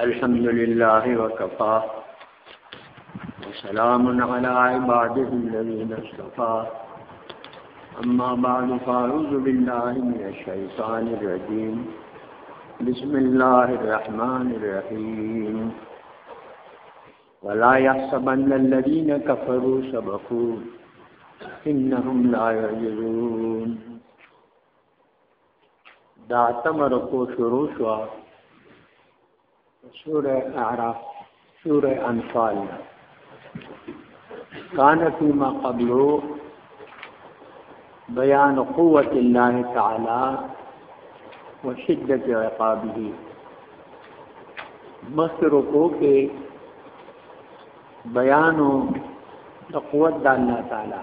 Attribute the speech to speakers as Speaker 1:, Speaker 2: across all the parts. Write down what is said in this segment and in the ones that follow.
Speaker 1: الحمد لله وكفى وسلام على عباده الذين اصطفى أما بعد فأعوذ بالله من الشيطان الرجيم بسم الله الرحمن الرحيم ولا يحسبن الذين كفروا سبقوا إنهم لا يعجزون دا تمر کو شروع شو سوره اعراف سوره انفال کان فيما قبلو بیان قوت الله تعالی وشدت عقابه مخکې رکو کې بیانو د قوت د الله تعالی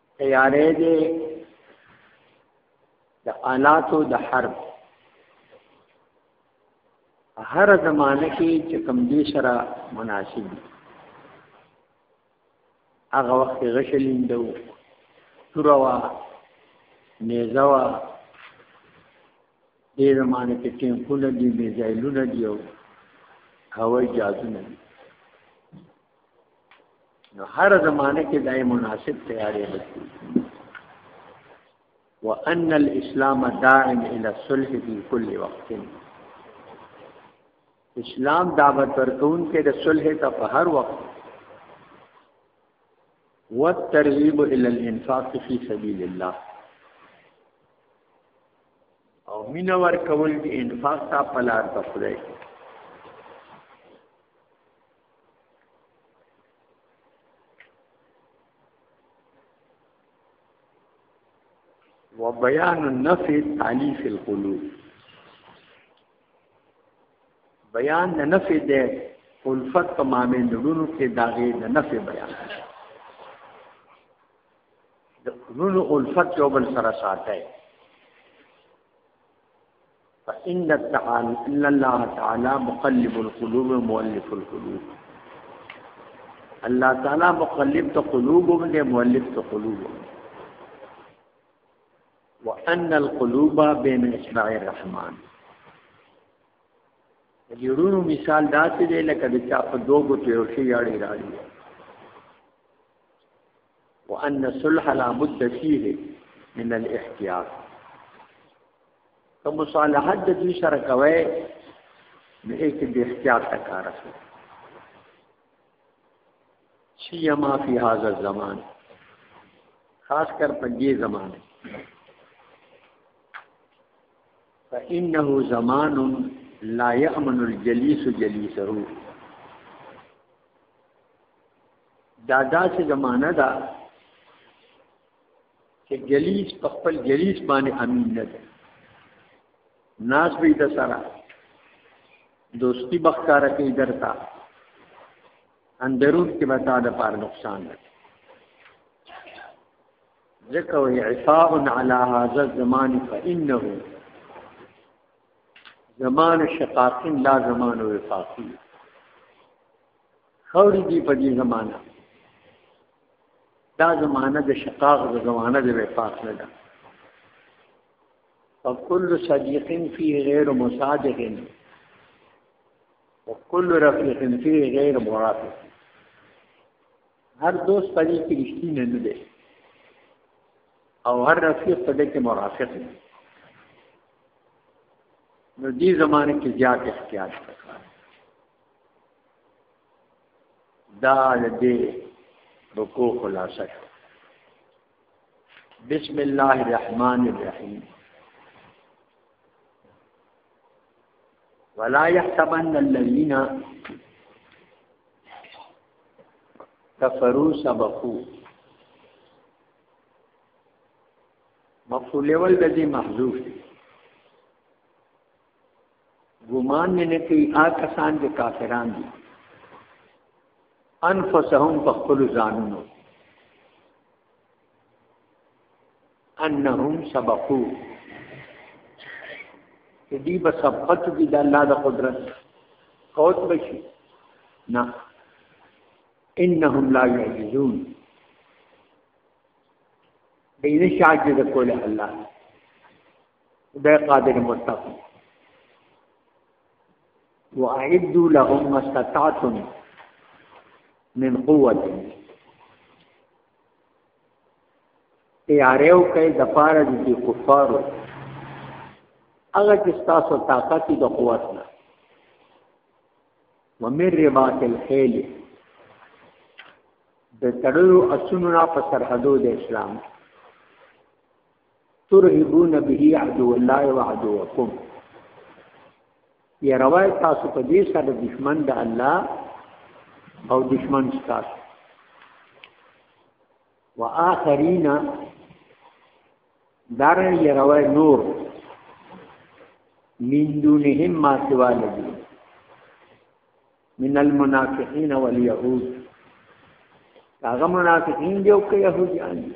Speaker 1: تیارې دې د آلاتو د حرب هر زمانه کې چې کم دې سره مناسب دي هغه وخت غشلیندو تروا نیزوا دې زمانه کې ټینکونه دي میزایلونه دي او هوای جازونه دي نو هر زمانه کې دای مناسب تیارې بچي وان الاسلام داعم الى الصلح في كل وقت اسلام دعوت ورکون کې د صلح ته په هر وخت والترغيب الى الانفاق في سبيل الله او مینا ور کول دي انفاق ته پلار تفریح وبيان النفي التالي في القلوب بیان د نفي ده الفت په مامین دونو کې داغه د نفي بیان د نونو الفت یو بل سره ساتي فإن تعالی ان الله تعالی مقلب القلوب مؤلف القلوب الله تعالی مقلب ته قلوب هم دی مؤلف ته قلوب هم وان القلوب بين اصبع الرحمن جوړونو مثال داسې دی لکه د چا په دوه ګوتو یو شی اړې راړي وان صلح لا بد فيه من الاحتياط ته مصالحت د دې سره کوي نو هیڅ به احتیاط ته کار اخلي شي ما فی هاذا الزمان خاص کر په دې زمانه فانه زمان لا يأمن الجليس جليسه دا داسې زمانہ ده دا چې جلیس په خپل جلیس باندې امین نه دی ناس به د سره دوستی بخکار کې درتا اندرون کې به تا د پار نقصان نه ذکر و عفاء علی هذا الزمان فانه زمان شقاقین لا زمان وفاقی خوري دي په دې زمانہ دا زمانہ د شقاق د زمانہ د وفاق نه ده فكل صديق فيه غير مصادق وكل رفيق فيه غير مرافق هر دوست په دې کې رښتینه نه دی او هر رفیق په دې کې مرافق دی نو دې زمانه کې زیات احتیاط وکړه دا دې رکو خلاصه شو بسم الله الرحمن الرحیم ولا يحسبن الذين كفروا سبقوا مفعول اول د دې محذوف دی ګمان مې نه کوي آ کسان چې کافران دي انفسهم په خپل ځانونو انهم سبقو دې په سبقت کې د الله د قدرت قوت بشي نه انهم لا يعجزون بین شاجد کوله الله خدای قادر مطلق واعدوا لهم ما استطعتم من قوه تیارې او کوي د پاره د کفارو هغه چې تاسو طاقت د قوت نه ومر رباط الخیل د تړلو اسونو نه په سرحدو د اسلام ترهبون به عدو الله وعدوکم یا روایت تاسو په دې سره دشمن د الله او دشمن تاسو واخرین دارن یا روایت نور من دونهم ما سوا لدی من المنافقین والیهود هغه منافقین دی او که يهوديان دي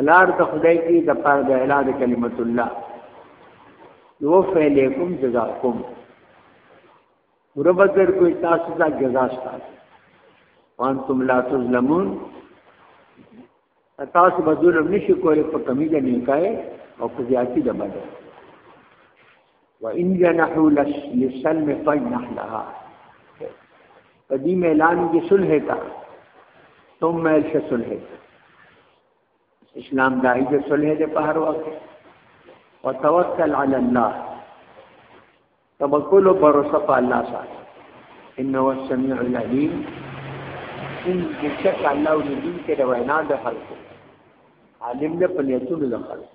Speaker 1: الار ته خدای کی د پار د اعلان کلمت الله یو فعلیکم جزاکم وربت در کوئی تاسو دا جزا ستاسو وانتم لا تظلمون تاسو به ظلم نشي کولای په کمی د نیکای او په زیاتی د بدل وان جنحوا للسلم فجنح لها په دې اعلان کې صلح تا تم مل شه صلح اسلام دایي چې صلح دې په هر وخت او توکل علی الله توکل او باور په الله سره انه هو السميع العليم ان بشک الله دې کې د وینا د خلکو عالم دې په نیتونو د خلکو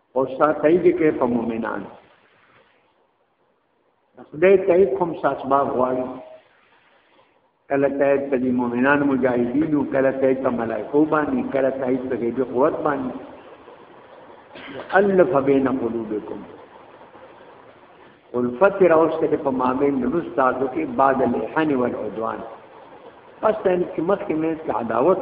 Speaker 1: او ساتي دې کې په مؤمنان خدای ته کوم ساتبا غواړي کله ته په دې مؤمنان مجاهدینو کله ته په ملائکو باندې کله ته په دې قوت باندې الف بین قلوبکم الفت راوسته کې په مابین د استادو کې بعد الاحن والعدوان پس ته چې مخکې مې عداوت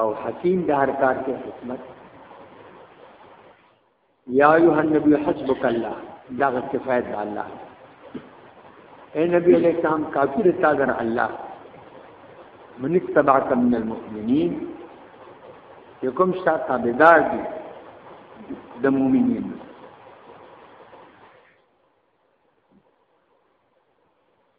Speaker 1: او حکیم د هر کار کې حکمت یا ایه النبی حسبک الله دا کفایت د الله اے نبی علیہ السلام کافی رتا در الله من اتبعك من المؤمنین یکم شتا تابعدار دی د مؤمنین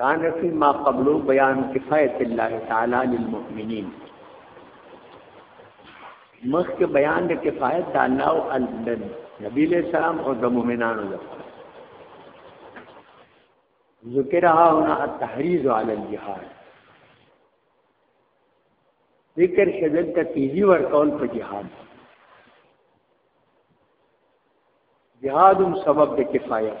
Speaker 1: کان فی ما قبل بیان کفایت الله تعالی للمؤمنین مخک بیان د کفایت د الله او نبی له سلام او د مؤمنانو لپاره ذکر هاونه التحریض علی الجهاد ذکر شدل ته تیزی ورکول په جهاد جهاد هم سبب د کفایت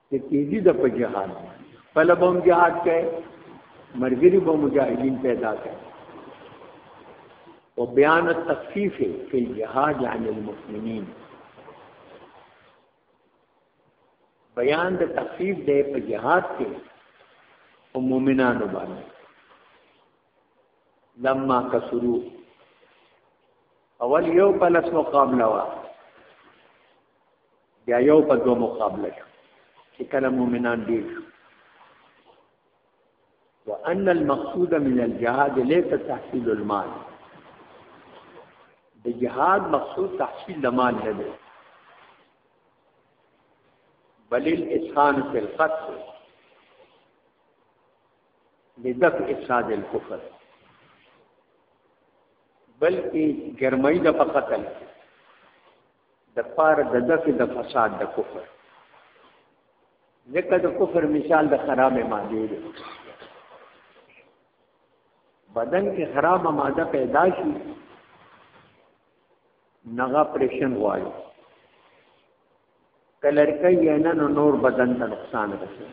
Speaker 1: چې کېږي د په جهاد خپل به هم جهاد کوي مرګري به مجاهدین پیدا کوي او بیان التخفیف فی الجهاد عن المسلمین بیان د تخفیف دی په جهاد کې او مؤمنانو باندې لما کسرو اول یو پلس مقابله وا بیا یو په دوه مقابله شو چې کله مؤمنان ډیر شو وان المقصود من الجهاد ليس تحصيل المال د جهاد مقصود تحصيل المال نه دی بل الاسخان في القتل لدفع افساد الكفر بلکې ګرمۍ د په قتل کې د پار د دفع د فساد د کفر ځکه د کفر مثال د خراب ماده دی بدن کې خراب ماده پیدا شي نغه پرېشن غواړي کلر کوي نه نو نور بدن ته نقصان رسي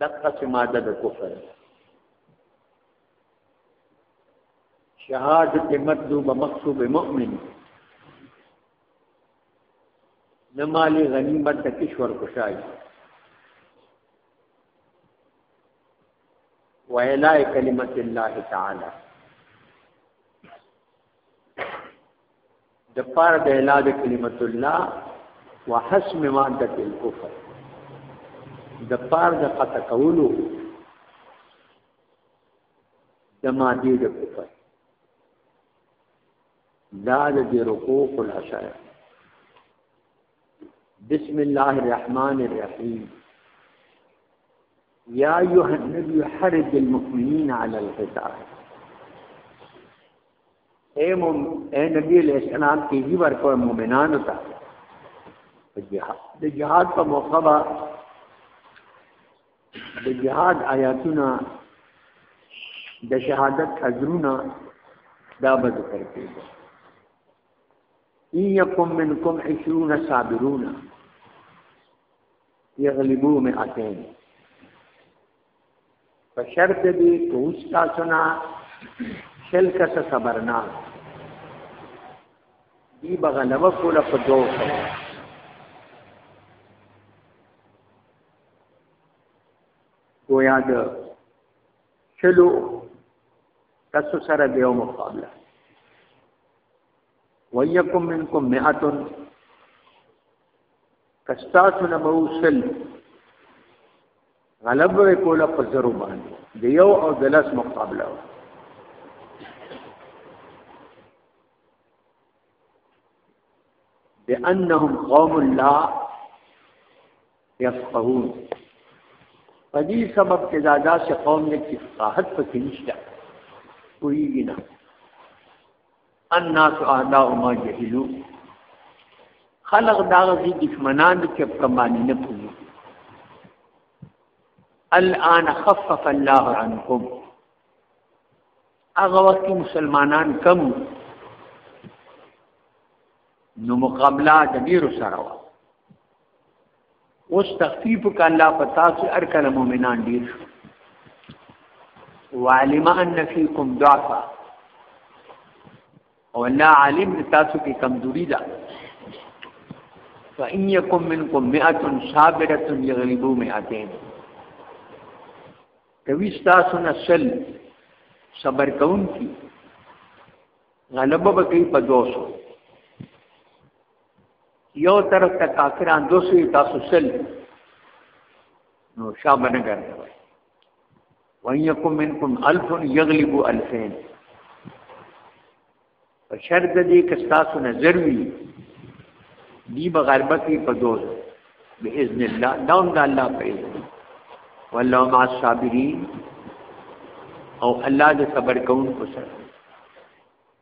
Speaker 1: دغه څه ماده د کفر شهادت مطلوب مقصوب مؤمن نمالی غنیمت د کشور کوشای ویلای کلمت الله تعالی د پار د اعلان کلمت الله وحسم ماده الكفر د پار د قطع کولو د مادي د کفر دا د دې رکوع خلاصه ده بسم الله الرحمن الرحیم یا ایها النبی حرج المؤمنین علی القتال اے موم اے نبی علیہ السلام کی جی ورکو مومنان ہوتا جہاد جہاد کا موقع د جهاد آیاتونه د شهادت اجرونه دا به ذکر کېږي ان یکم منکم 20 صابرون یغلبو مئتین په شرط دی چې اوس تاسو نه شل کسه صبرنا دی بغلوه کوله په دوه گویا د شلو کسو سره د یو مقابله وَيَكُمْ مِنْكُمْ مِئَةٌ کستاسو نه موصل غلب وکوله په زرو باندې د یو او د لس مقابله وه بأنهم قوم لا يفقهون په دې سبب چې دا داسې قوم دې چې فقاهت پکې نشته پوهېږي نه الناس اعداء ما جهلو خلق دا غزي دشمنان دي چې په معنی نه پوهېږي الان خفف الله عنكم هغه وخت مسلمانان کم نو مقابله د ډیرو سره وه اوس تخفیف ک الله پتا چې ار کله مؤمنان ډیر شو وعلم ان فیکم ضعفا او الله عالم تاسو کې کمزوري ده فإن يكن منكم 100 صابرة يغلبوا 200 کوي تاسو نه سل صبر کوم کی غلبه به کوي په 200 یو طرف ته کافران دوسوی تاسو سل نو شابه نه ګرځوي وَيَكُمْ مِنْكُمْ أَلْفٌ يَغْلِبُ أَلْفَيْنِ په شرط دې کې تاسو نظر وي دی به غربت وي په دوز باذن الله داون د الله په اذن والله مع الصابرین او الله دې صبر کوونکو سره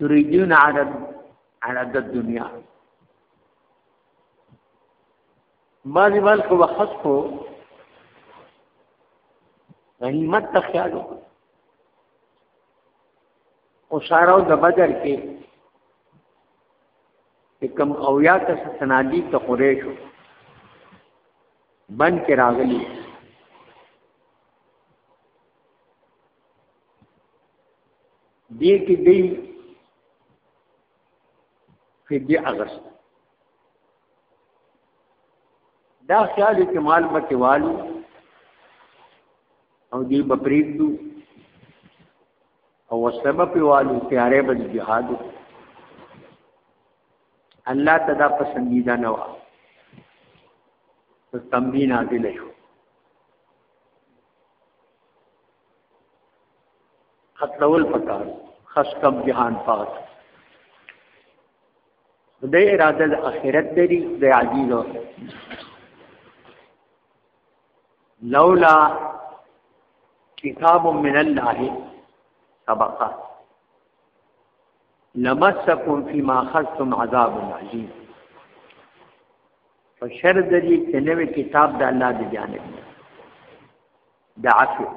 Speaker 1: تريدون على على الدنيا بعضی مال کو وخت کو غنیمت ته خیال وکړه او شاراو د بدر کې کم او یا ته سنادی ته قریشو بن کې راغلی دې کې دی فدی اغست دا خیال چې مال پکې والو او دې بپریک دو او سبب والو تیارې بد جهاد الله تدا پسندیدہ نوا تنبیه نازل شو ختمول پکار خاص کم جهان پاک د اراده د اخرت لري د عجیز لولا کتاب من الله سبقا لمسکم فيما خذتم عذاب عظیم په شر د دې چې نوې کتاب د الله د جانب نه د عفو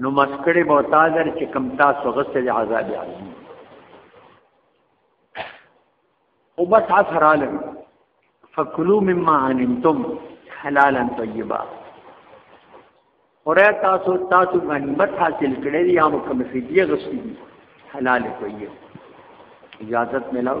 Speaker 1: نو مسکړې به تاجر چې کم تاسو غسه د عذاب عظیم او بس عفر عالم فکلوا مما غنمتم حلالا طیبا اوره تاسو تاسو غنیمت حاصل کړی دی یا کوم فدیه غستی دی حلال طیب اجازت ملاو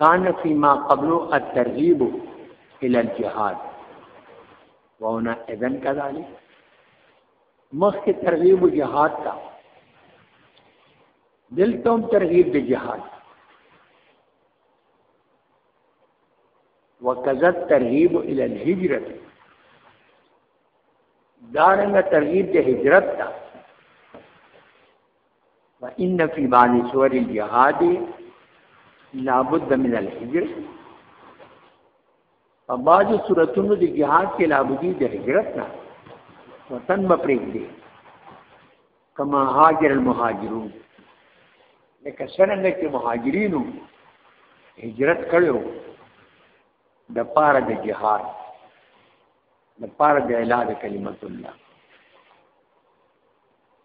Speaker 1: کان فيما قبل الترغيب الى الجهاد وانا اذن كذلك مخک ترغیب جهاد تا دلتم ترغیب د جهاد وکذا ترغیب الى الهجرت دارنګ ترغیب د هجرت تا و ان فی بعض صور الجهاد لابد من الهجر په بعض صورتونو د جهاد کې لابدی د هجرت نه وطن به پرېږدي کما هاجر المهاجرون لکه څنګه چې مهاجرینو هجرت کړو د پاره د جهاد د پاره د اعلان کلمت الله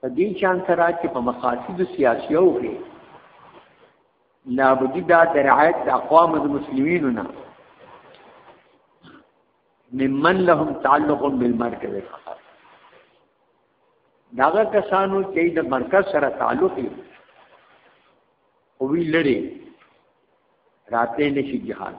Speaker 1: په دې چان سره چې په مقاصد سیاسي او کې لابدی دا درعایت د اقوام د مسلمینو نه ممن لهم تعلق بالمرکز فقط داغه کسانو چې د مرکز سره تعلق لري او وی لري راته نشي جهان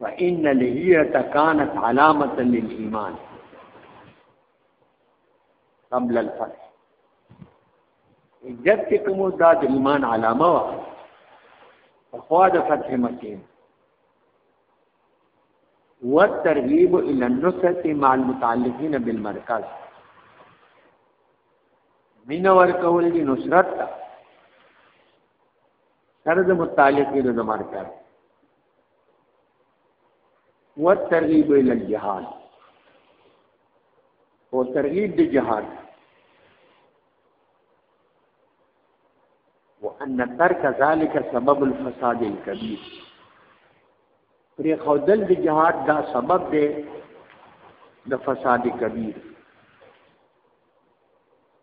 Speaker 1: فإن الهية كانت علامة للإيمان قبل الفتح عزت کې کوم دا علامه وا فتح مكين والترغيب الى النصره مع المتعلقين بالمركز من ورکول دي نصرت سره د متعلقین د مرکز والترغیب الى الجهاد او ترغیب د جهاد وان ترک ذلك سبب الفساد الكبير پر خودل د جهاد دا سبب دی د فساد کبیر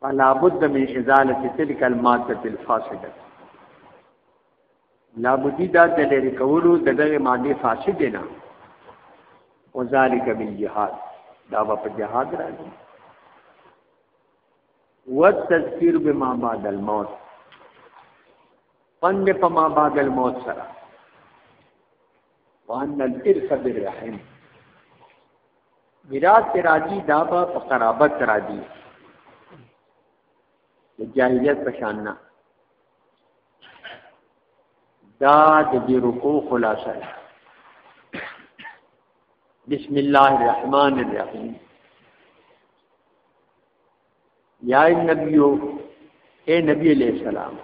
Speaker 1: فلا بد من ازاله تلك الماده الفاسده لا بودی دا د لری کولو د دغه ماده فاسد نه وذالک بالجهاد دا په جهاد راځي والتذکیر بما بعد الموت پند په ما بعد الموت سره وان الارث بالرحم میراث کې راځي دا په قرابت راځي د جاهلیت په شان نه دا د دې رکو خلاصه ده بسم الله الرحمن الرحیم یا نبی اے نبی علیہ السلام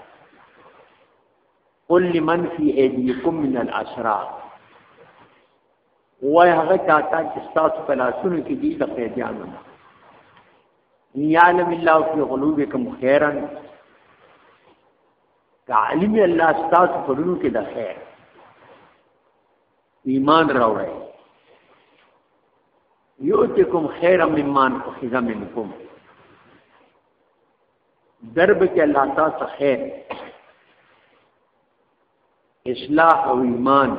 Speaker 1: قل لمن فی ایدیکم من الاسرا وای هغه چاته چې تاسو په لاسونو کې دي د قیدیانو یعلم الله فی قلوبکم خیرا تعلم الله تاسو په لونو کې د خیر ایمان راوړی یؤتکم خیرا ممن اخذ منکم درب کې الله تاسو خیر اصلاح او ایمان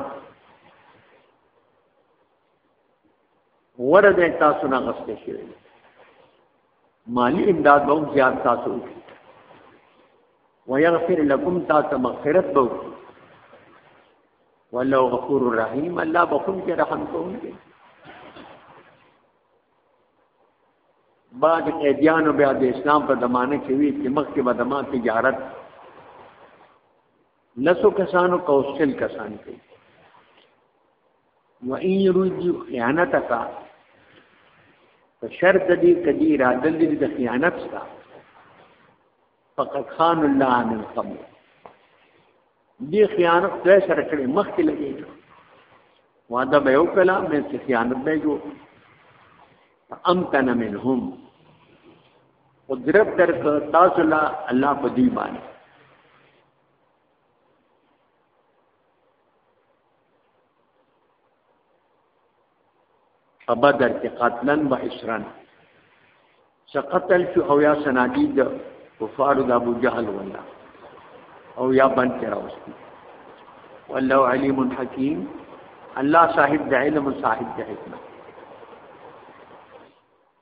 Speaker 1: ورده تاسو نه غفته شوی مالی امداد به زیات تاسو وکړي ويغفر لكم تاسو مغفرت به وکړي والله غفور رحیم الله بخون کې رحم کوونکی بعد قیدیانو بیا د اسلام په زمانه کې وی چې مخکې به د ما تجارت لسو کسانو کوسل کسان کوي و ان يريدوا خيانتك فشرط دې کدي را دل دې د خیانت سره فقط خان الله من قبل دې خیانت ځای سره کړي مخکې لګي وعده به یو کلا مې خیانت به جو امکن منهم قدرت در تاسو لا الله په دې باندې په بدر کې قتلن و اسرن چې قتل شو او یا سنادی د کفار د ابو جهل ولا او یا بن کې راوستي والله علیم حکیم الله صاحب د علم صاحب د حکمت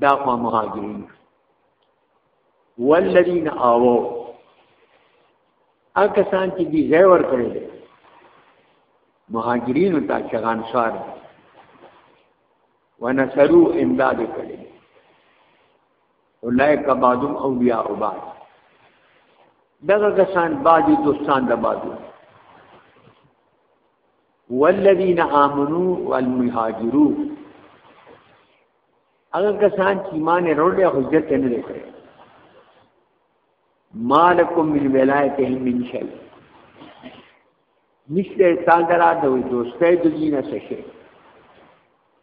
Speaker 1: دا خو مهاجرین والذین آوو اګه سان چې دی ځای ور کړی مهاجرین ته چغان شار ونصرو امداد کړي اولئک بعضم اولیاء بعض دغه کسان بعضی دوستان د بعضو والذین آمنو والمهاجرو هغه کسان چې ایمان وروړي او هجرت نه لري مالکم من ولایتهم من شی نشته تاسو درا د دوستۍ د دینه څه شي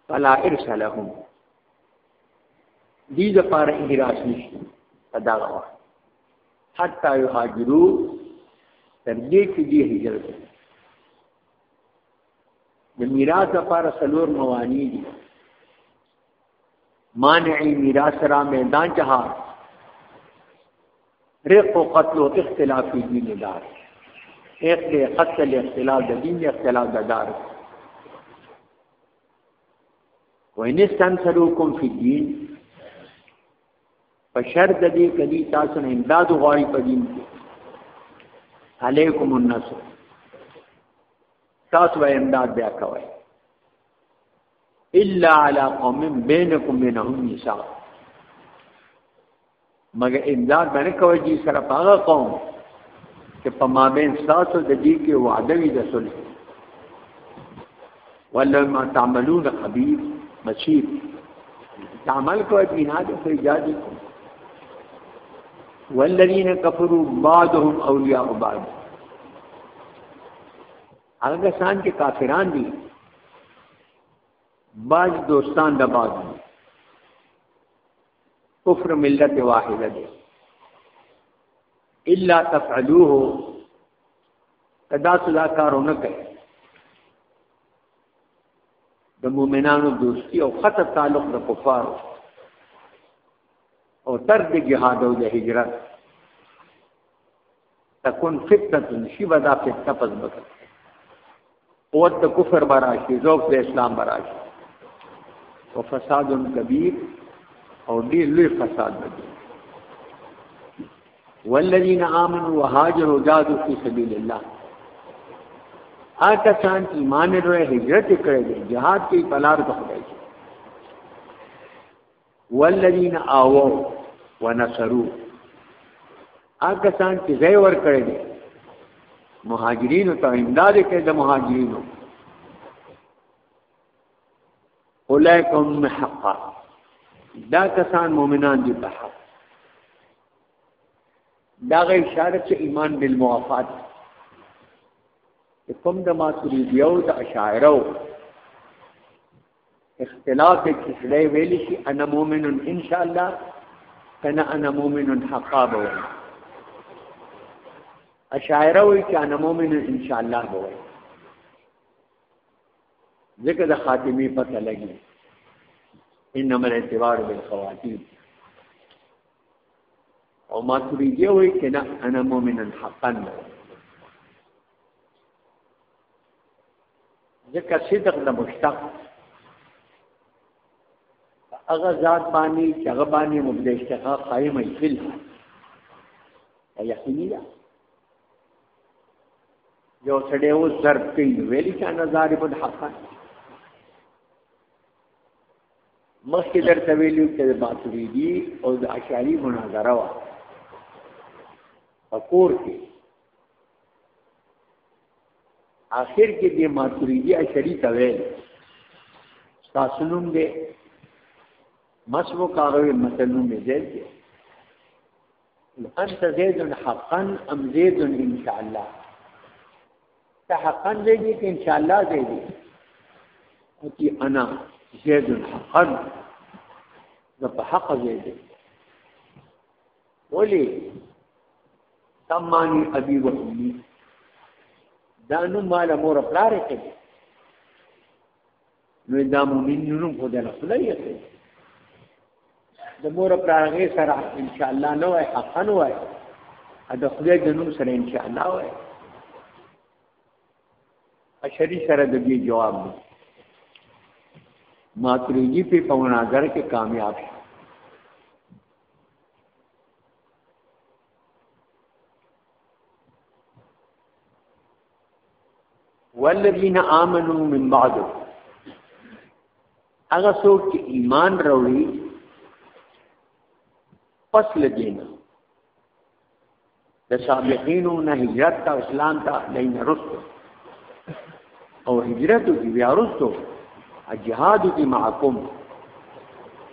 Speaker 1: فلا ارث لهم دې د پاره احراس نشته دا غوا حتی یهاجرو تر دې چې دې هجرت د میراث لپاره څلور موانع دي مانع میراث را میدان جهاد رق و قتل و اختلاف فی دین دار ایک دے قتل اختلاف دا دین اختلاف دا دار وَإِنِ اسْتَنْصَرُوكُمْ فِي الدِّينِ په شرط دې کدي تاسو نه امداد غواړي په دین کې علیکم النصر تاسو به امداد بیا کوي الا علی قوم بینکم بینهم میثاق مګر امداد باندې کوي چې سره پاغه قوم چې په مابین تاسو د دې کې وعده وي د صلح ولا ما تعملون خبير بشير تعمل کو ابن هذا في جادكم والذين كفروا بعضهم اولياء بعض هغه سان کې کافران دي بعض دوستان د بعض کفر ملت واحده دي الا تفعلوه کدا سلا کارونه کوي د مؤمنانو دوستی او خطر تعلق د کفارو او تر د جهاد او د هجرت تكون فتنه شبه دا فتنه پس بکر قوت د کفر براشي ذوق د اسلام براشي او فساد کبیر او ډیر لوی فساد دی والذین آمنوا وهاجروا جاهدوا فی سبیل الله آکه سان ایمان لري هجرت کړی دی jihad کې پلار د خدای والذین آوو ونصرو هغه سان چې ځای ور کړی دی مهاجرینو ته امداد کوي د مهاجرینو اولئکم حقا دا کسان مؤمنان دي په حق دا غي اشاره چې ایمان بالموافات کوم د ماتریدیو د اشاعره اختلاف کې سړی ویل شي انا مؤمن ان شاء الله کنه انا مؤمن حقا به وي اشاعره وي چې انا مؤمن ان شاء الله به وي ځکه د خاتمي پته لګي انما الاعتبار بالخواتيم او ما تريدي وي کنه انا مؤمن حقا به وي ځکه صدق نه مشتق هغه ذات باندې چې هغه باندې مبدا اشتقاق قائم وي فل یقیني ده یو سړی و ضرب کوي ویلي چې انا ضارب الحق مخکې درته ویلو چې د باطریدي او د اشعري مناظره وه په کور کې آخر کې د ماتریدی اشری ته ویل تاسو نوم دې مسمو کاروي متنوم زید دې انت زید حقا ام زید ان شاء الله ته حقا زید دې ان شاء الله زید دې او چې انا زید حقا زه په حق زید دې ولی سمانی ابي و امي دا نو مال مور پلار کې نو دا مؤمن نو په دې خپلې کې د مور پلار غي سره ان شاء الله نو وای حقا نو وای دا خدای د نوم سره ان شاء الله وای اشری سره د دې جواب دی ماتریجی په پوناګر کې کامیاب شو والذین آمنوا من بعد هغه څوک چې ایمان راوړي پس لګینا د سابقینو نه هجرت ته اسلام ته دین رسو او هجرت کی بیا رسو جهاد کی معکم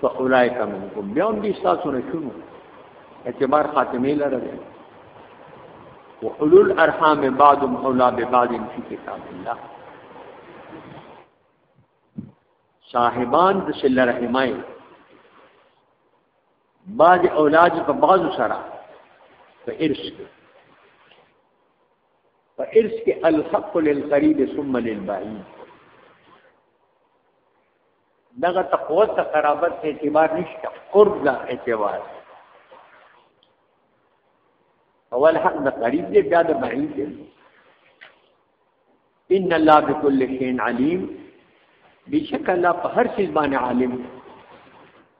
Speaker 1: فاولائک منکم بیا هم دي تاسو نه شنو اعتبار خاتمه لره و اولو الارحام بعض اولا ببعض فی کتاب الله صاحبان د سل رحمای بعض اولاد په بعض سره په ارث کې په ارث کې الحق للقريب ثم للبعيد دغه تقوت ته قرابت ته اعتبار نشته قرب لا اعتبار اول حق د قریب دی بیا د بعید دی ان الله بكل شيء عليم بشک الله په هر چیز باندې عالم دی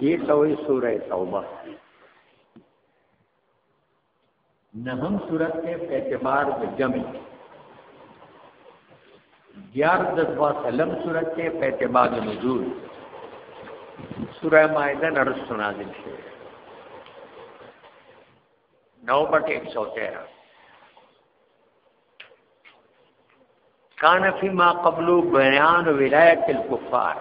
Speaker 1: دې توي سوره توبه نه هم صورت کې په اعتبار د جمع دیار د دوا سلم صورت کې په اعتبار د نزول سوره مائده نرس نازل شوه نو بټه 113 کان فی ما قبل بیان ولایت الکفار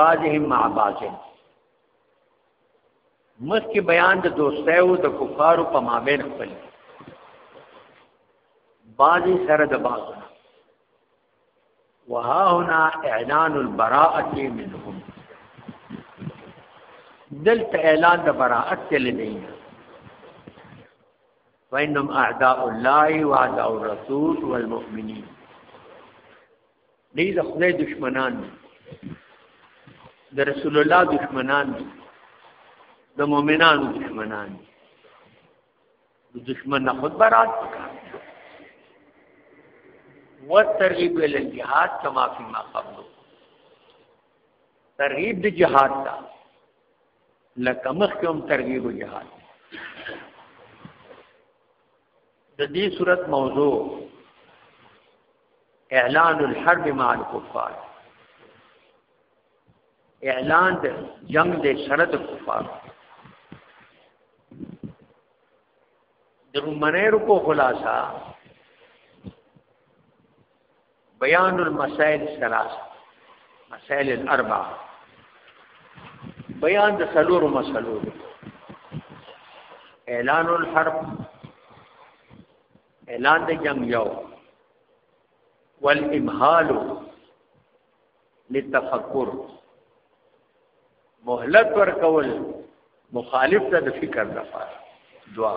Speaker 1: بعضهم مع بعضهم مخکې بیان د دوستیو د کفارو په مابین خپل بعضی سره د بعضو وها هنا اعلان البراءه منهم دلت اعلان د براءت ته لدین وانهم اعداء الله واعداء الرسول والمؤمنين دی د خدای دشمنان دی د رسول الله دشمنان دی د مؤمنانو دشمنان دی د دشمن نه خود برات وکړه وترغیب ال الجهاد کما فی ما قبل ترغیب د جهاد تا لکه مخکوم ترغیب جهاد د دې صورت موضوع اعلان الحرب مع الكفار اعلان د جنگ د شرط کفار د رومنه رکو خلاصہ بیان المسائل الثلاث مسائل الاربع بیان د سلور مسلو اعلان الحرب اعلان د جنگ یو والامهال لتفکر مهلت ورکول مخالف ته د فکر لپاره دعا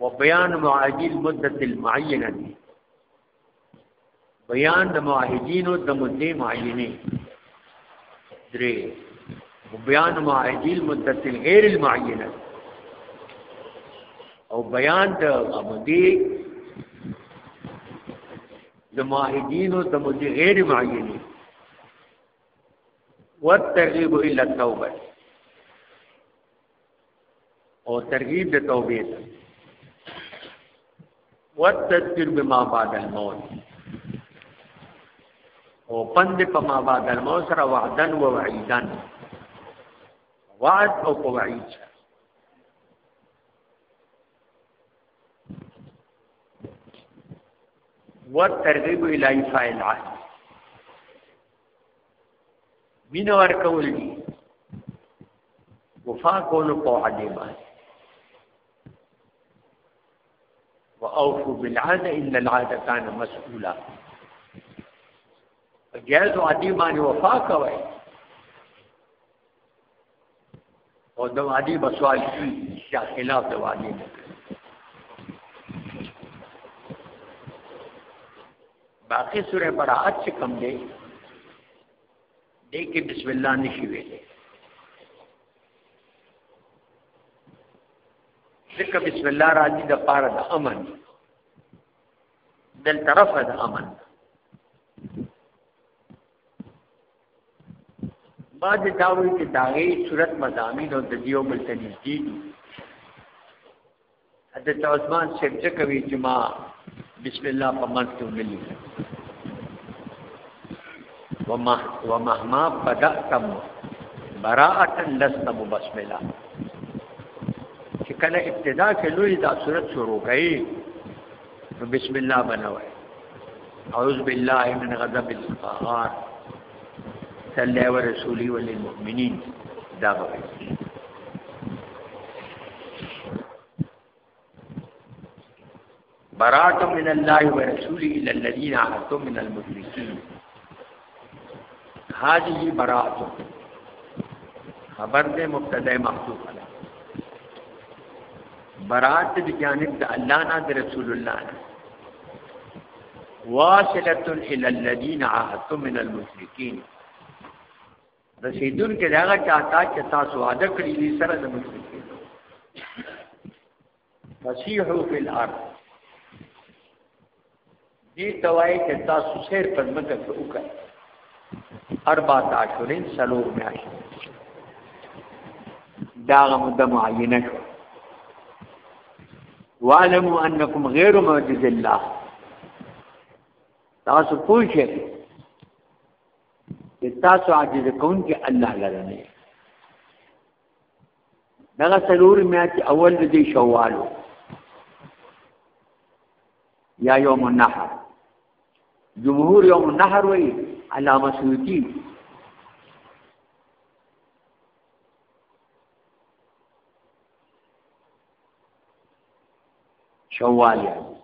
Speaker 1: و بیان معاجل مدت المعینه دی بیان د معاهدینو د مدې معینه درې و بیان معاجل مدت غیر المعینه او بیان د مدې د معاهدینو د مدي غیر معینی والترغیب الا التوبه او ترغیب د توبې ته والتذکر بما بعد الموت او پند په ما بعد الموت سره وعدن و وعیدن وعد او وعید سره والترغيب الى ايفاء العهد مين ورکول دي وفا کول په عدي باندې واوفوا بالعهد ان العهد كان مسؤولا جائز عدي باندې وفا کوي او د وادي بسوال کی یا خلاف د وادي باقی سوره براءت چې کم دی دې کې بسم الله نشي ویل ذکر بسم الله راځي د پاره د امن دل طرف د امن بعد دا وی چې دا غي صورت مزامین او د دیو بل تنیز دي حضرت عثمان شیخ چکوي چې ما بسم الله په منځ کې وللی وما ومهما بدأتم براءة لست مبسملا چې کله ابتدا کې لوی دا صورت شروع کړي بسم الله بنوي اعوذ بالله من غضب القهار صلی الله علیه رسولی وللمؤمنین دا به برات من الله ورسوله الى الذين عهدتم من المشركين هذه براءت خبر دې مبتدا محذوف ده برات دی جانب د الله نه د رسول الله نه واصله الى الذين عاهدتم من المشركين د سیدون کې دا چاته چې تاسو وعده کړی دي سره د مشرکین فسیحو فی الارض دی توای چې تاسو سیر په مکه کې وکړئ اربع عشرین سلور میاشت دا مده معینه شو وعلموا انکم غیر معجز الله تاسو پوښتنه چې تاسو عاجز کون کې الله لره نه دغه سلور میات اول د دې شوال یا یوم النحر جمهور یوم النحر وی علامه سیوطی شوال یعنی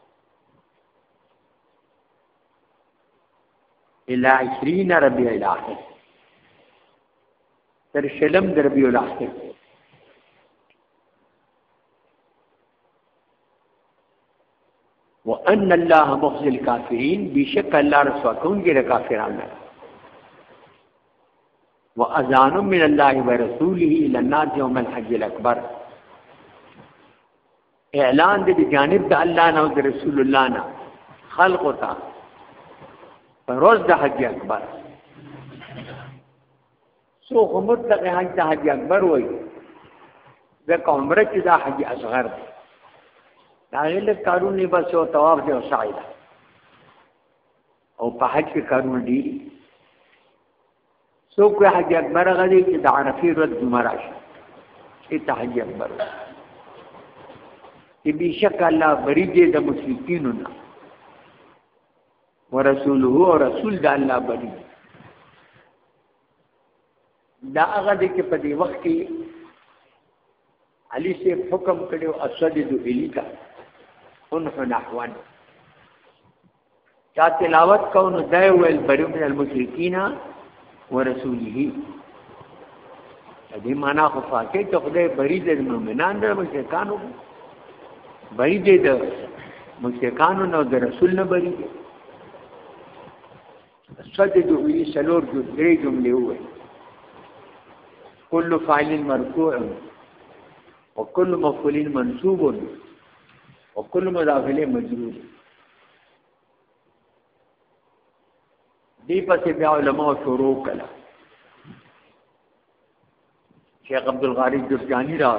Speaker 1: الى 20 ربيع الاخر تر شلم در ربیع الاخر وان الله مخزي الكافرين بشك الله رسوا کوونکی د کافرانو واذان من الله ورسوله الى الناس يوم الحج الاكبر اعلان دې جانب د الله نه او د رسول الله نه خلق وتا روز د حج اکبر سو خو مطلق حج ته حج اکبر وای ځکه عمره چې دا حج اصغر دی دا غل کارونه بس یو طواف دی او سعی ده او په حج کې کارونه دي سو کوه حج اکبر غدي چې د عرفي رد جمعه شي چې ته حج اکبر چې بشک الله بری دې د مشرکین نه ورسوله او رسول د الله بری دا هغه د کې په دې وخت کې علي سے حکم کړو اسجد الیکا انه نحوان چا تلاوت کو نو دای ویل بری من المشرکین ورسوله دې معنا خو فاتح ته خدای بری د مؤمنان د مشرکانو بری دې د مشرکانو نو د رسول نه بری دې صد دې وی سلور جو درې جملې وې کل فاعل مرفوع وكل مفعول منصوب وكل مضاف الیه مجرور دی پسې بیا علماء شروع کړه شیخ عبد الغاری جرجانی را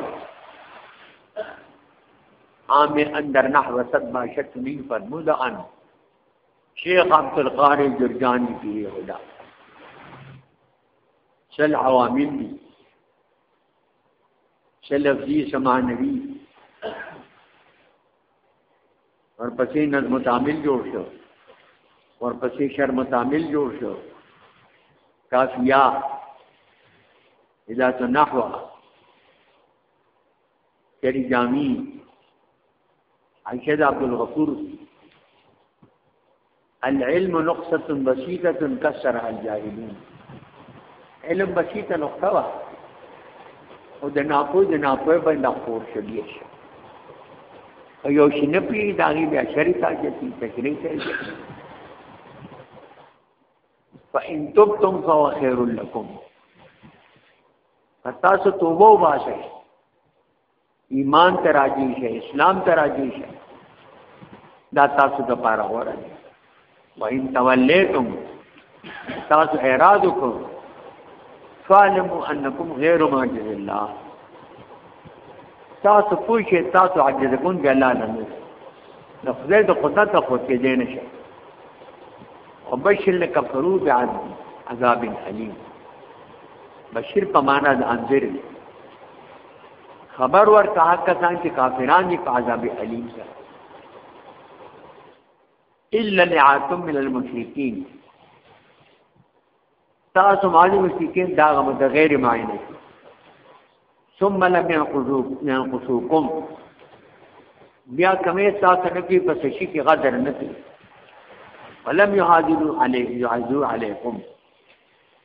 Speaker 1: عام اندر نحو صد ما شک می فرمود ان شیخ عبد الغاری جرجانی کی هدا شل عوامل دی شل لفظی سمانوی ورپسې نظم تعامل جوړ شو ورپسې شرم تعامل جوړ شو کافیا اذا تنحو شری جامی عائشہ عبد الغفور العلم نقصه بسيطه كسرها الجاهلون علم بسيطه نقطه وا او د ناپوه د ناپوه باندې خور شوی شي او یو شي نه پی دا غي بیا شریکا چې تشریح کوي فإن تبتم فهو خير لكم فتاسو توبه وباسئ ایمان ته راځي شي اسلام ته راځي شي دا تاسو د پاره غوړه دي وان تولیتم تاسو اعراض وکړو فعلموا انکم غیر معجز الله تاسو پوښی تاسو عجز کون دی الله نه نو د خدای د قدرت خو کې دی نشه او بشر لکفرو بعذاب علیم بشیر په معنا د انذر دی خبر ورته هغه کسان چې کافران دي په عذاب الیم سره الا لعاتم من المشرکین تاسو معنی مشرکین دا غو د غیر معنی ثم لم ينقصوكم بیا کمې تاسو نه کې پس شي کې غدر نه کوي ولم يهاجروا عليه يعزوا عليكم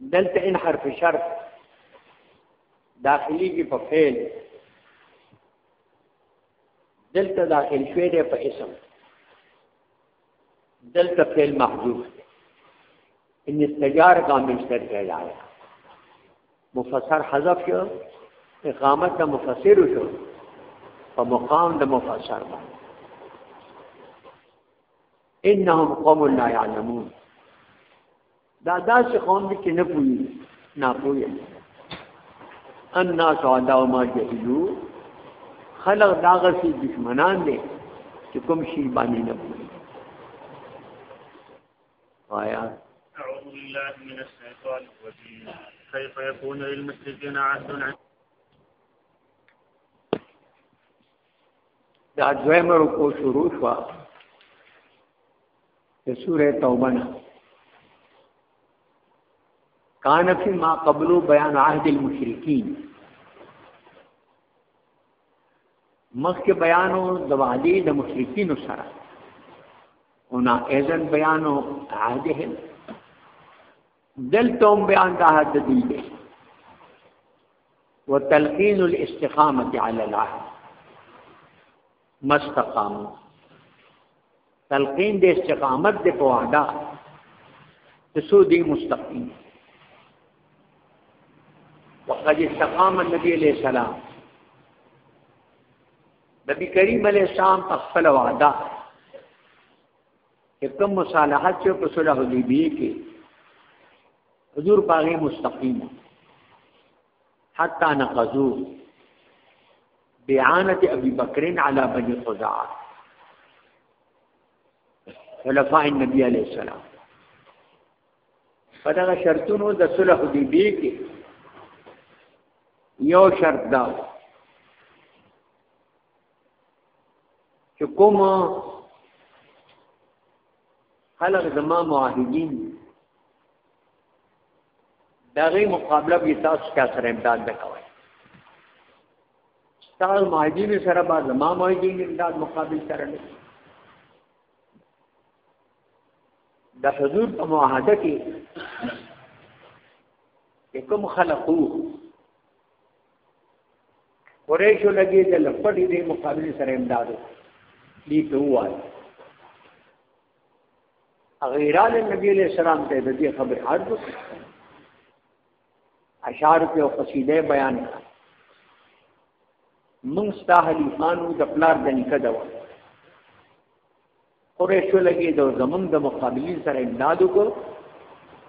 Speaker 1: دلته ان حرف شرط داخلي کې په فعل دلته داخل شوی دی په اسم دلته فعل محذوف ان استجار کا مشتر کیا جائے مفسر حذف شو اقامت د مفسر شو په مقام د مفسر باندې انهم قوم لا يعلمون دا داسې قوم دي چې نه پوي نه پوي الناس عداو ما جهلو خلق داغه سي دشمنان دي چې کوم شي باندې نه پوي آیا
Speaker 2: أعوذ بالله من الشيطان الرجيم كيف يكون للمشركين عهد عند
Speaker 1: دا دویمه رکو شروع شوه د سوره توبه نه کان فی ما قبلو بیان عهد المشرکین مخکې بیانو د وعده د مشرکین سره اونا اذن بیانو عهدهم دلتم بیان د عهد دی دی وتلقین الاستقامه علی العهد مستقام تلقین د استقامت د په وعده تسو دی مستقیم وقد استقام النبي عليه السلام نبی کریم علیہ السلام په خپل وعده چې کوم مصالحات چې په صلح حدیبیه کې حضور پاغه مستقیم حتى نقضوا بعانة أبي بكر على بني خزاعة خلفاء النبي عليه السلام فدغه شرطونو د صلح حدیبیه کې یو شرط دا چې کومه خلق زما معاهدین دا غي مقابله به تاسو کا سره امداد وکوي تاسو معاهدین سره با زما معاهدین امداد مقابل سره نه د حضور په معاهده کې کوم خلقو قریشو لګي د لپټي د مقابله سره امدادو دي ته وای غیران نبی علیہ السلام ته د دې خبر عرض اشعار په قصیده بیان کړ موږ ستا حلیفانو د پلار د نکاح دوا قریشو لګي د زمون د مقابله سره امدادو کو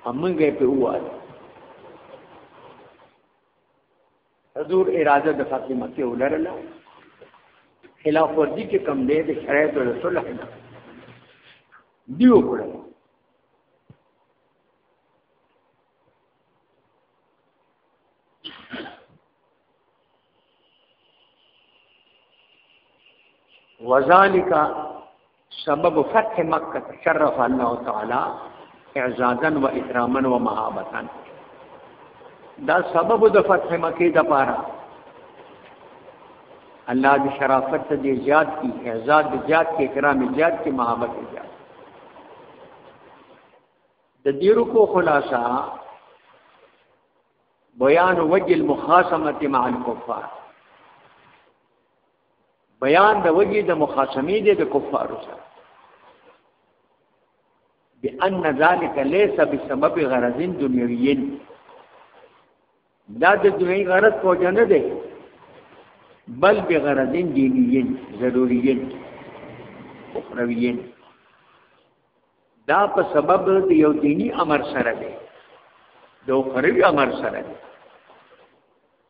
Speaker 1: همغه په وای حضور اراده د فتح مکه ولرله خلاف ورزي چې کم دی د شرایط او صلح نه دیو کړه وذالک سبب فتح مکه تشرف الله تعالی اعزازا و اکراما و محابتا دا سبب د فتح مکه د پاره الله دې شرافت ته دې زیات کی اعزاز دې زیات کی اکرام دې زیات کی محبت دې زیات د دې رکو خلاصہ بیان وجه المخاصمه مع الكفار بیان د وجه د مخاصمې دی د کفارو سره بأن ذلك ليس بسبب غرض دنیوی دا د دنیوي غرض په وجه نه دی بل بغرض دینی ضروری اخروی دا په سبب د یو دینی امر سره دی د اخروی امر سره دی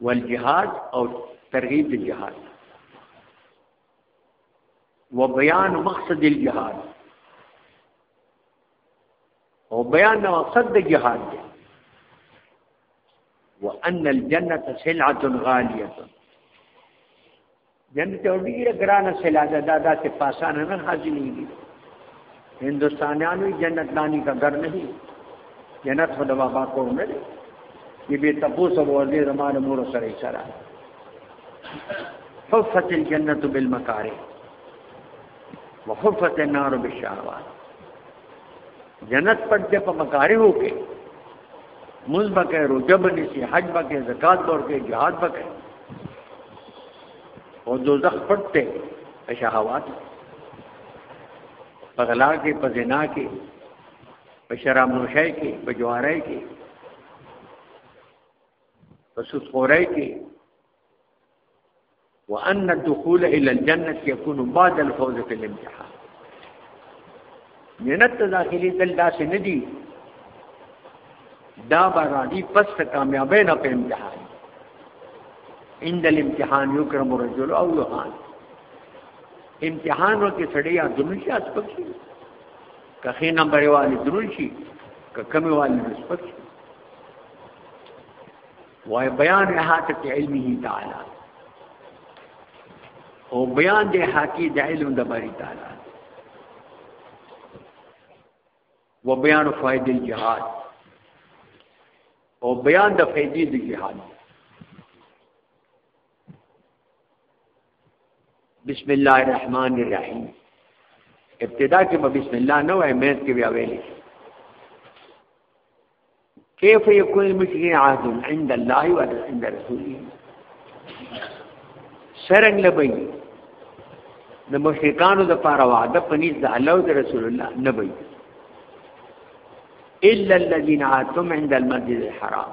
Speaker 1: والجهاد او ترغيب الجهاد وبيان مقصد الجهاد وبيان مقصد الجهاد وأن الجنة سلعة غالية جن ته ډیره ګرانه سلاده دا داسې پاسانه نه حاصلېږي هندوستانیانو جنت دانی کا ګر نه جنت خدا بابا کو نه دی به تاسو به ورته زمانه مور سره سره حفت الجنت بالمکاره وحفت النار بالشهوات جنت پر دې په مکاره هو کې موږ به کوي روزه به نشي حج به کوي زکات به ورکوي جهاد به کوي او دوزخ پټ دی په شهوات په غلا کې په زنا کې په شراب نوشۍ کې په جوارۍ کې په سود خورۍ کې وان الدخول الى الجنه يكون بعد الفوز في الامتحان جنت ته داخلي دل داسې نه دي دا به راځي پس ته کامیابی نه په امتحان عند الامتحان یکرم الرجل او یهان امتحان وکړي سړی یا دنشي اسپکشي که خې نمبر والی درون شي که کمی والی نسبت شي وای بیان احاطه علمه تعالی او بیان د حقی د علم د باری تعالی و بیان فائدې جهاد او بیان د فائدې د جهاد بسم الله الرحمن الرحیم ابتدا کې بسم الله نه وای مې کې بیا ویلې كيف يكون المشركين عهد عند الله وعند رسوله سرنګ لبي د مشرکانو د پاره وعده پنيز د الله او رسول الله نبي الا الذين عاتم عند المسجد الحرام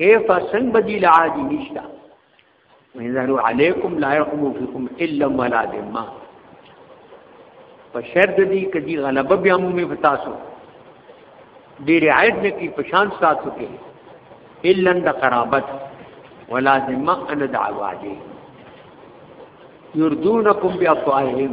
Speaker 1: کیف سن بدیل عادی نشتا وینزارو علیکم لا یقومو فیکم الا ولا دما په شرط دی کدی غلبه بیا مو می فتاسو دی رعایت نه کی پشان ساتو کې الا د قرابت ولا دما ان دعوا دی یردونکم بیافواههم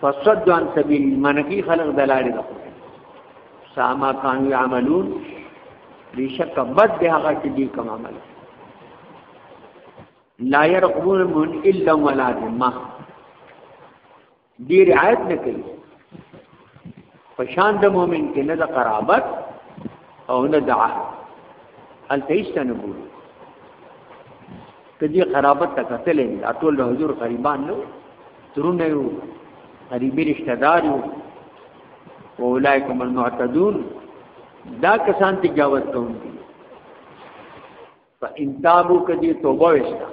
Speaker 1: فصد عن سبیل منکی خلق دلاری دا ساما کانو عملون بیشک بد دی هغه چې دی کوم عمل لا يرقبون من الا ولا ذمه دی رعایت نه کوي پشان د مؤمن کې نه د قرابت او نه د عهد التهشت نه بولي ته دې قرابت ته کتلې دا ټول د حضور قریبان نو ترونه یو قریبي رشتہ دار یو اولایکم المعتدون دا کسان تجاوز کوونکي فإن تابو کدی توبه وشتا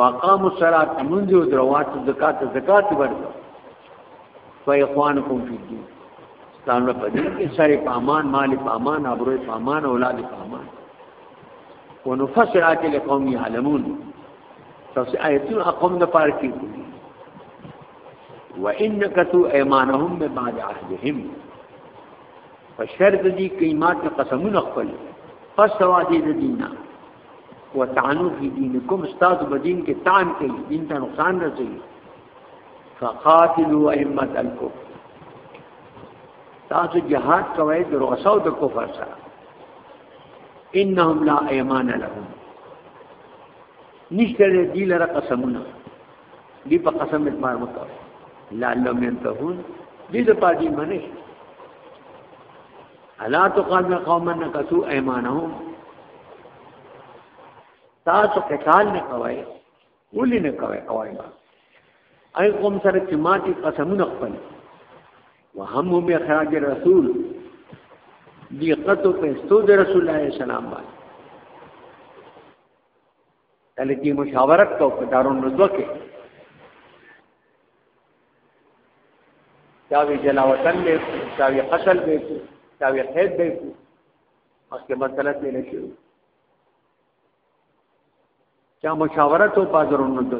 Speaker 1: واقام الصلاة منذ دروات زکات زکات ورته فإخوانكم في الدين ستانه پدې کې سره پامان مال پامان ابرو پامان اولاد پامان ونفصل آیات لقوم یعلمون تفسیر آیتونه قوم د پاره کې وان کتو ایمانهم به بعد عهدهم فشرط دي قیمات قسمونه خپل پس سوا دي د دینه وتعنو فی دینکم استاد بدین کې تان کوي دین ته نقصان رسوي فقاتلوا ائمه الكفر تاسو جهاد کوي د رؤساو د کفر سره انهم لا ایمان لهم نشته دی لره قسمونه دی په قسم اعتبار وکړه لا لم ينتهون دې د پاجي منه الا تقام قوما نكثوا ايمانهم تاسو قتال نه کوي ولې نه کوي اوای ما اي قوم سره چې ما دي قسمونه خپل وهم به خراج رسول دي قطو په استو د رسول الله سلام باندې کله کې مشاورت کو په دارون نزو کې چاوی جلاوطن به چاوی قتل به چاوی قید به مخکې مسله ترې نه شروع چا مشاورت او پادرونو ته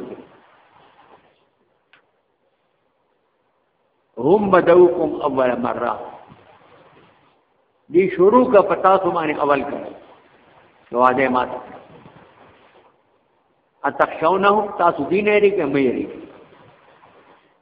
Speaker 1: هم بدوکم اول مره دی شروع کا پتا سو باندې اول کا واده مات اتخشونه تاسو دین لري کې مې لري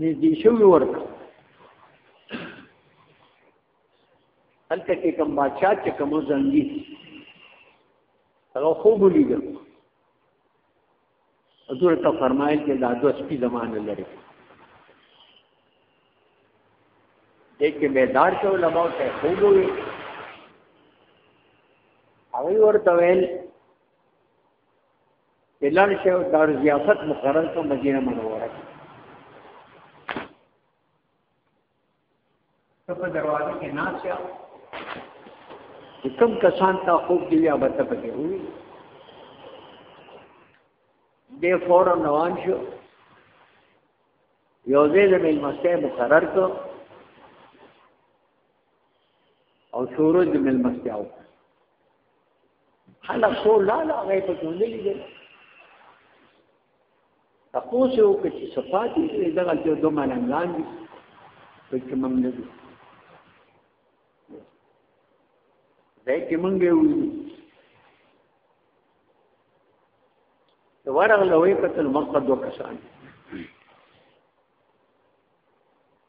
Speaker 1: نږدې شوي ورته هلته کې کوم بادشاه چې کوم زنګي هغه خوب ولید حضور ته فرمایل چې دا دوه سپي زمانه لري دې کې بیدار شو لمو ته خوب وي هغه ورته ویل اعلان شو دار ضیافت مقرر کو مدینه منوره ته په دروازه کې ناشیا کوم کسان ته خوب دی یا بته پکې وي د فورم روان شو یو ځای د ملمسته مقرر کو او شروع د ملمسته او خلک ټول لا لا غي په ژوند لیدل تاسو یو کې چې صفاتي دغه ته دوه ملنګان دي په کې موږ نه دي دا کې موږ یو دي ورغ لوې کتل مقصد وکسان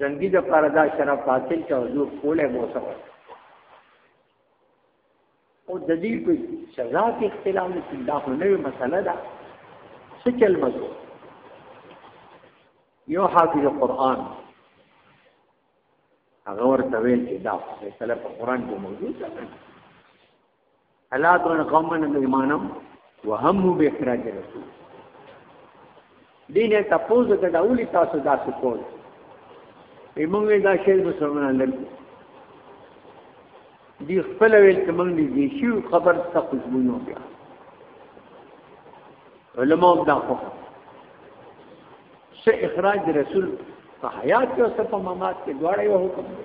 Speaker 1: زنګي د پاره دا شرف حاصل کا حضور کوله موسم او د دې په سزا کې اختلاف نشته دا خو نوې مسله ده څه چل مزو یو حافظ قرآن هغه ورته ویل چې دا فیصله په قرآن کې موجود ده الا ترون قومن ایمانم وهم باخراج رسول دینه تاسو ته دا اولی تاسو دا څه کول ایمنګ دا شی مسلمانان لري دی خپل ویل چې موږ دې شو خبر څه خوشبو نه بیا علماء دا خو څه اخراج رسول په حیات کې او په ممات کې دواړه یو حکم دی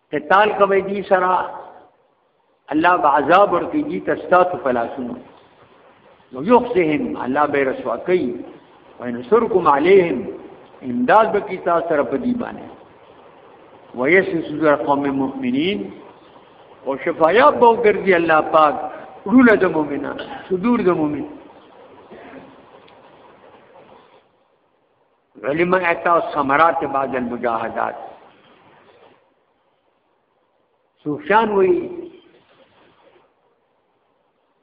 Speaker 1: قتال کوي دي سره الله به عذاب ورکړي دي تاسو په لاسونو نو یخزهم الله به رسوا کوي وینصرکم علیهم امداد به کی تاسو سره په دی باندې ویسن صدور قوم مؤمنین او شفایاب به ګرځي الله پاک رونه د مؤمنان صدور د مؤمنان علم اعطاء ثمرات بعد المجاهدات سفیان وی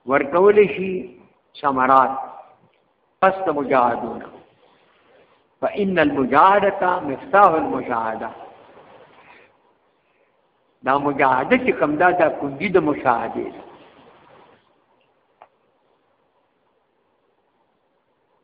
Speaker 1: ورکول شي ثمرات پس د مجاهدونه فإن المجاهدة مفتاح المشاهده دا مجاهده چې کوم دا د کنجي د مشاهده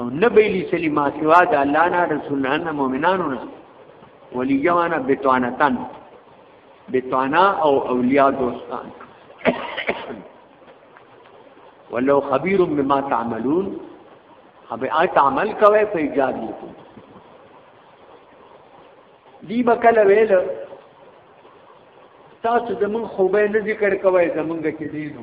Speaker 1: او نه بیلی سلی ما سوا د الله نه رسول الله نه مؤمنانو نه ولی جوانا بتوانتن بتوانا او اولیاء دوستان ولو خبير بما تعملون هغه آیت عمل کوي په ایجاد لیکو دی بکله ویل تاسو زمون خوبه نه ذکر کوي زمونږ کې دي
Speaker 2: نو